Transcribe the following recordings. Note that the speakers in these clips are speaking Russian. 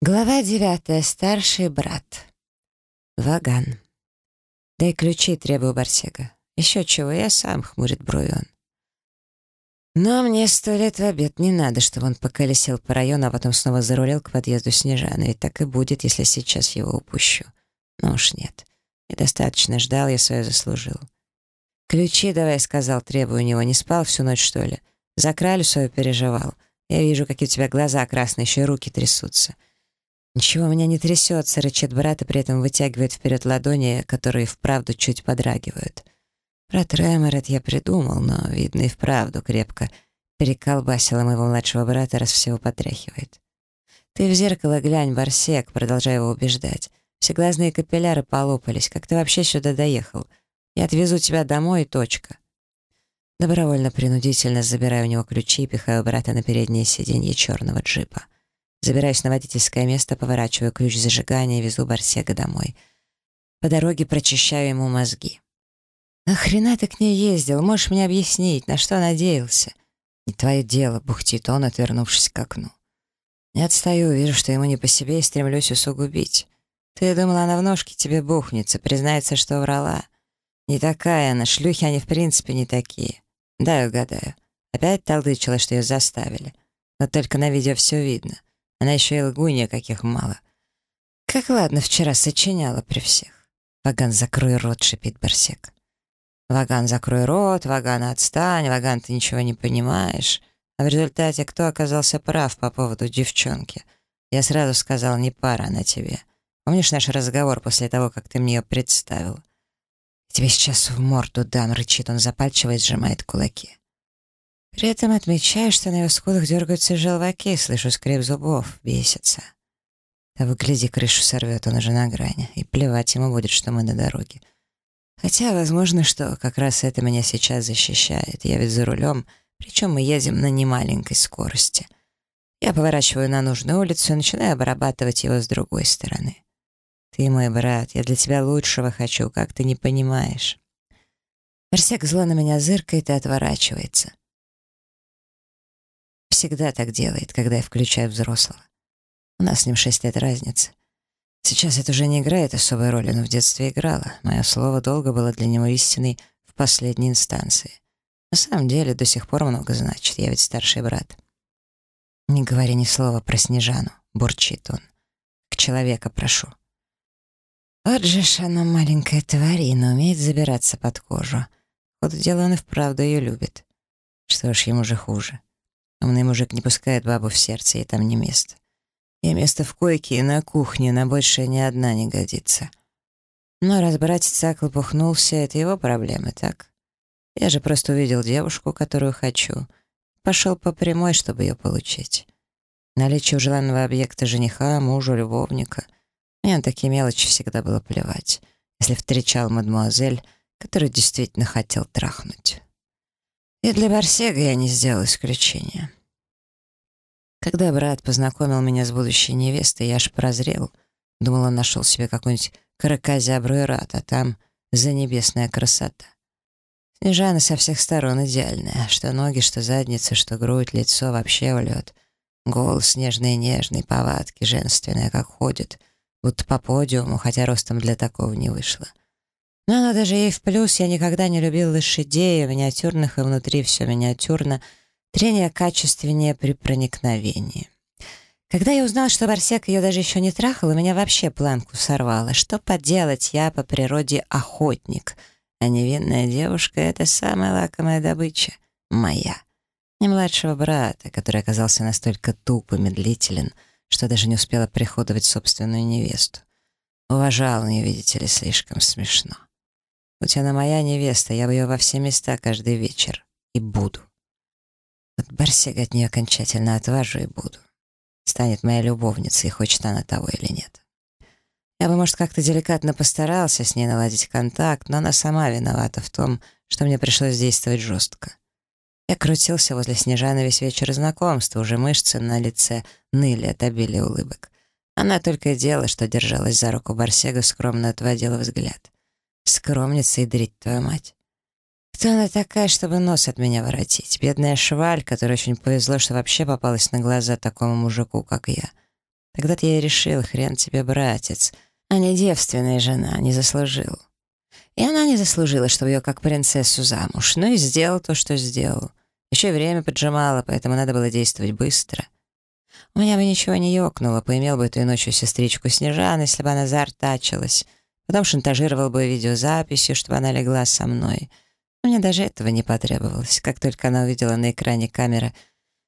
Глава девятая. Старший брат. Ваган. «Дай ключи», — требую Барсега. «Еще чего, я сам», — хмурит брови он. Но мне сто лет в обед не надо, чтобы он поколесил по району, а потом снова зарулил к подъезду Снежаны. Ведь так и будет, если сейчас его упущу. Но уж нет. Недостаточно ждал, я свое заслужил. «Ключи давай», — сказал, требую у него. «Не спал всю ночь, что ли? За кралю свою переживал. Я вижу, какие у тебя глаза красные, еще и руки трясутся». «Ничего у меня не трясется», — рычит брат и при этом вытягивает вперед ладони, которые вправду чуть подрагивают. Про Треморет я придумал, но, видно, и вправду крепко переколбасила моего младшего брата, раз всего потряхивает. «Ты в зеркало глянь, Барсек», — продолжаю его убеждать. «Все глазные капилляры полопались. Как ты вообще сюда доехал? Я отвезу тебя домой точка». Добровольно-принудительно забираю у него ключи и пихаю брата на переднее сиденье черного джипа. Забираюсь на водительское место, поворачиваю ключ зажигания и везу Барсега домой. По дороге прочищаю ему мозги. «Нахрена ты к ней ездил? Можешь мне объяснить, на что надеялся?» «Не твое дело», — бухтит он, отвернувшись к окну. Не отстаю, вижу, что ему не по себе и стремлюсь усугубить. Ты думала, она в ножке тебе бухнется, признается, что врала. Не такая она, шлюхи они в принципе не такие. Дай угадаю. Опять толдычила, что ее заставили. Но только на видео все видно. Она еще и лгунья каких мало. Как ладно, вчера сочиняла при всех. Ваган, закрой рот, шипит Барсек. Ваган, закрой рот, Ваган, отстань, Ваган, ты ничего не понимаешь. А в результате кто оказался прав по поводу девчонки? Я сразу сказал, не пара она тебе. Помнишь наш разговор после того, как ты мне ее представил? Тебе сейчас в морду дам, рычит он запальчиво и сжимает кулаки. При этом отмечаю, что на его скулах дергаются желваки, слышу скрип зубов, бесится. А выгляди, крышу сорвет, он уже на грани, и плевать ему будет, что мы на дороге. Хотя, возможно, что как раз это меня сейчас защищает. Я ведь за рулем, причем мы едем на немаленькой скорости. Я поворачиваю на нужную улицу и начинаю обрабатывать его с другой стороны. Ты мой брат, я для тебя лучшего хочу, как ты не понимаешь. Барсек зло на меня зыркает и отворачивается всегда так делает, когда я включаю взрослого. У нас с ним шесть лет разницы. Сейчас это уже не играет особой роли, но в детстве играло. Мое слово долго было для него истиной в последней инстанции. На самом деле до сих пор много значит, я ведь старший брат. «Не говори ни слова про Снежану», — бурчит он. «К человека прошу». Вот же ж она маленькая тварина, умеет забираться под кожу. Вот дело он и вправду ее любит. Что ж, ему же хуже. Умный мужик не пускает бабу в сердце, ей там не место. Ей место в койке и на кухне, на больше ни одна не годится. Но раз братец так лопухнулся, это его проблемы, так? Я же просто увидел девушку, которую хочу. Пошел по прямой, чтобы ее получить. Наличие у желанного объекта жениха, мужа, любовника. Мне на такие мелочи всегда было плевать, если встречал мадемуазель, которую действительно хотел трахнуть. И для Барсега я не сделал исключения. Когда брат познакомил меня с будущей невестой, я аж прозрел. Думал, он нашел себе какой-нибудь караказябру и рад, а там занебесная красота. Снежана со всех сторон идеальная. Что ноги, что задница, что грудь, лицо вообще улет. Голос нежный и нежный, повадки женственные, как ходит. Будто по подиуму, хотя ростом для такого не вышло. Но оно даже ей в плюс. Я никогда не любил лошадей, миниатюрных и внутри все миниатюрно. Трение качественнее при проникновении. Когда я узнал, что Барсек ее даже еще не трахал, у меня вообще планку сорвало. Что поделать, я по природе охотник. А невинная девушка — это самая лакомая добыча. Моя. Не младшего брата, который оказался настолько туп и медлителен, что даже не успела приходовать собственную невесту. Уважал ее, видите ли, слишком смешно. Будь она моя невеста, я бы ее во все места каждый вечер. И буду. Вот Барсега от нее окончательно отважу и буду. Станет моя любовницей, хочет она того или нет. Я бы, может, как-то деликатно постарался с ней наладить контакт, но она сама виновата в том, что мне пришлось действовать жестко. Я крутился возле Снежаны весь вечер знакомства, уже мышцы на лице ныли от обилия улыбок. Она только и делала, что держалась за руку Барсега, скромно отводила взгляд. Скромница и дрить твою мать. Кто она такая, чтобы нос от меня воротить? Бедная шваль, которой очень повезло, что вообще попалась на глаза такому мужику, как я. Тогда-то я и решил, хрен тебе, братец, а не девственная жена, не заслужил. И она не заслужила, чтобы ее как принцессу замуж, но и сделал то, что сделал. Еще и время поджимало, поэтому надо было действовать быстро. У меня бы ничего не ёкнуло, поимел бы той ночью сестричку Снежан, если бы она заортачилась. Потом шантажировал бы видеозаписью, чтобы она легла со мной. Но мне даже этого не потребовалось. Как только она увидела на экране камеры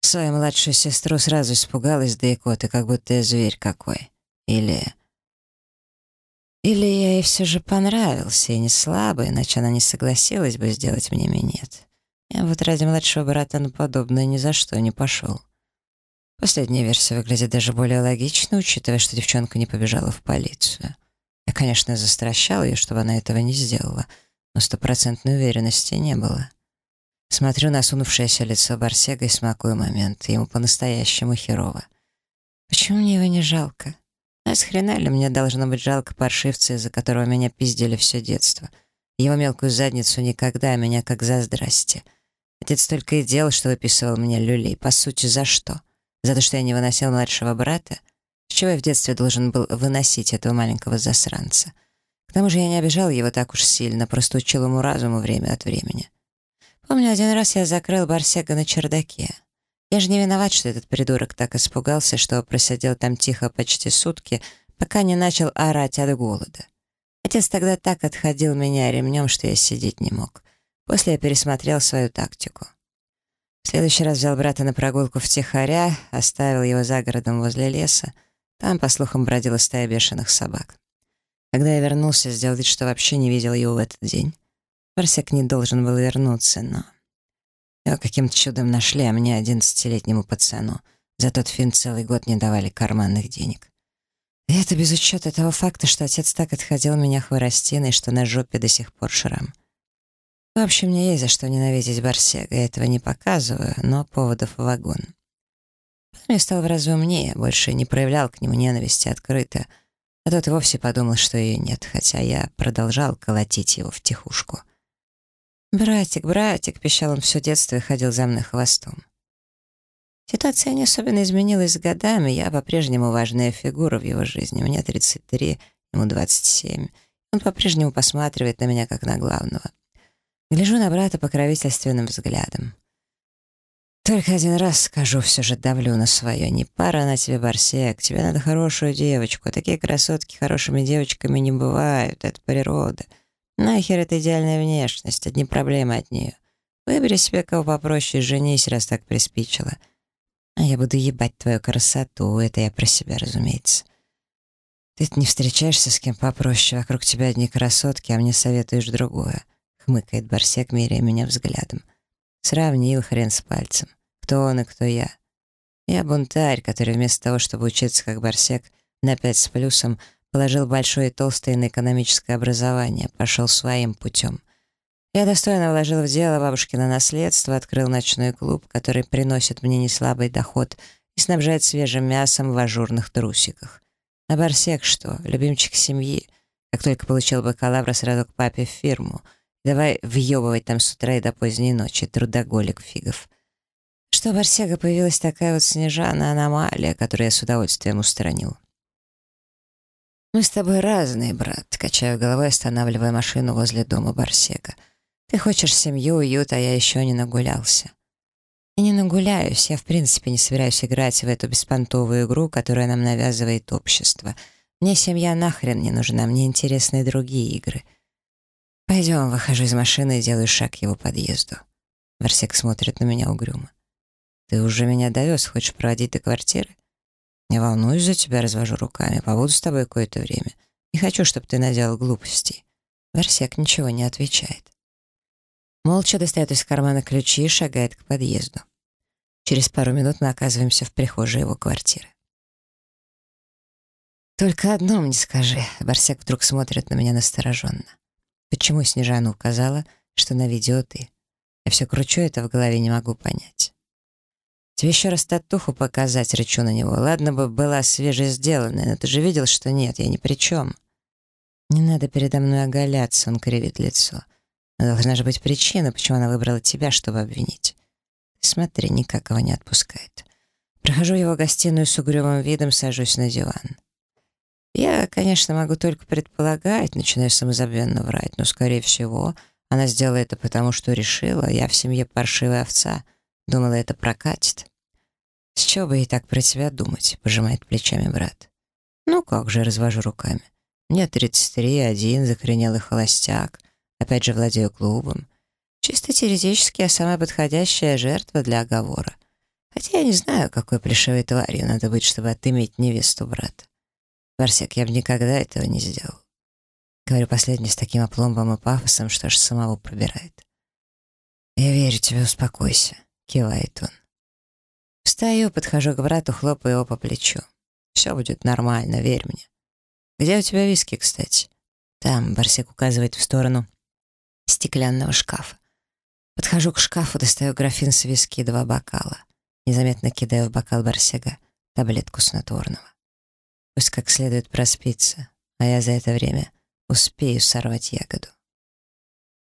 свою младшую сестру, сразу испугалась, да и коты, как будто я зверь какой. Или... Или я ей все же понравился, и не слабо, иначе она не согласилась бы сделать мне минет. Я вот ради младшего брата на подобное ни за что не пошел. Последняя версия выглядит даже более логично, учитывая, что девчонка не побежала в полицию. Конечно, застращал ее, чтобы она этого не сделала, но стопроцентной уверенности не было. Смотрю на сунувшееся лицо Барсега и смакую момент. Ему по-настоящему херово. Почему мне его не жалко? А с хрена ли мне должно быть жалко паршивца, из-за которого меня пиздили все детство? Его мелкую задницу никогда, а меня как за здрасте. Отец только и делал, что выписывал мне люлей. По сути, за что? За то, что я не выносил младшего брата? Чего я в детстве должен был выносить этого маленького засранца? К тому же я не обижал его так уж сильно, просто учил ему разуму время от времени. Помню, один раз я закрыл Барсега на чердаке. Я же не виноват, что этот придурок так испугался, что просидел там тихо почти сутки, пока не начал орать от голода. Отец тогда так отходил меня ремнем, что я сидеть не мог. После я пересмотрел свою тактику. В следующий раз взял брата на прогулку в Тихоря, оставил его за городом возле леса, там, по слухам, бродила стая бешеных собак. Когда я вернулся, сделал вид, что вообще не видел его в этот день. Барсек не должен был вернуться, но... Его каким-то чудом нашли, а мне, одиннадцатилетнему пацану, за тот фин целый год не давали карманных денег. И это без учета того факта, что отец так отходил меня хворостиной, что на жопе до сих пор шрам. В общем, мне есть за что ненавидеть Барсега, я этого не показываю, но поводов в Я стал в разы умнее, больше не проявлял к нему ненависти открыто, а тот вовсе подумал, что ее нет, хотя я продолжал колотить его в тихушку. «Братик, братик!» — пищал он все детство и ходил за мной хвостом. Ситуация не особенно изменилась с годами, я по-прежнему важная фигура в его жизни. Мне 33, ему 27. Он по-прежнему посматривает на меня как на главного. Гляжу на брата покровительственным взглядом. Только один раз скажу, все же давлю на свое. Не пара на тебе, Барсек, тебе надо хорошую девочку. Такие красотки хорошими девочками не бывают, это природа. Нахер это идеальная внешность, одни проблемы от нее. Выбери себе кого попроще и женись, раз так приспичило. А я буду ебать твою красоту, это я про себя, разумеется. Ты не встречаешься с кем попроще, вокруг тебя одни красотки, а мне советуешь другое. Хмыкает Барсек, меряя меня взглядом. Сравнил хрен с пальцем. Кто он и кто я. Я бунтарь, который вместо того, чтобы учиться как Барсек на пять с плюсом, положил большое и толстое на экономическое образование, пошел своим путем. Я достойно вложил в дело бабушкино наследство, открыл ночной клуб, который приносит мне неслабый доход и снабжает свежим мясом в ажурных трусиках. А Барсек что, любимчик семьи? Как только получил бакалавра, сразу к папе в фирму. Давай въебывать там с утра и до поздней ночи, трудоголик фигов. Что Барсега появилась такая вот снежана аномалия, которую я с удовольствием устранил. «Мы с тобой разные, брат», — качаю головой, останавливая машину возле дома Барсега. «Ты хочешь семью, уют, а я еще не нагулялся». «Я не нагуляюсь, я в принципе не собираюсь играть в эту беспонтовую игру, которую нам навязывает общество. Мне семья нахрен не нужна, мне интересны другие игры». «Пойдем», — выхожу из машины и делаю шаг к его подъезду. Барсек смотрит на меня угрюмо. «Ты уже меня довез, хочешь проводить до квартиры?» Не волнуюсь за тебя, развожу руками. Побуду с тобой какое-то время. Не хочу, чтобы ты наделал глупостей. Барсек ничего не отвечает. Молча достает из кармана ключи и шагает к подъезду. Через пару минут мы оказываемся в прихожей его квартиры. «Только одно мне скажи», — Барсек вдруг смотрит на меня настороженно. «Почему Снежана указала, что на видео ты? Я все кручу это в голове, не могу понять». Тебе еще раз татуху показать, рычу на него. Ладно бы была свежесделанная, но ты же видел, что нет, я ни при чем. Не надо передо мной оголяться, он кривит лицо. Но должна же быть причина, почему она выбрала тебя, чтобы обвинить. Смотри, никак его не отпускает. Прохожу его гостиную с угрюмым видом, сажусь на диван. Я, конечно, могу только предполагать, начинаю самозабвенно врать, но, скорее всего, она сделала это потому, что решила, я в семье паршивая овца, думала, это прокатит. «С чего бы ей так про тебя думать?» — пожимает плечами брат. «Ну как же», — развожу руками. «Мне 33, один, закоренелый холостяк. Опять же владею клубом. Чисто теоретически я самая подходящая жертва для оговора. Хотя я не знаю, какой плешивой тварью надо быть, чтобы отыметь невесту брата. Барсек, я бы никогда этого не сделал. Говорю последний с таким опломбом и пафосом, что аж самого пробирает. «Я верю тебе, успокойся», — кивает он. Встаю, подхожу к брату, хлопаю его по плечу. «Все будет нормально, верь мне». «Где у тебя виски, кстати?» «Там», — Барсек указывает в сторону стеклянного шкафа. Подхожу к шкафу, достаю графин с виски и два бокала. Незаметно кидаю в бокал Барсега таблетку снотворного. Пусть как следует проспится, а я за это время успею сорвать ягоду.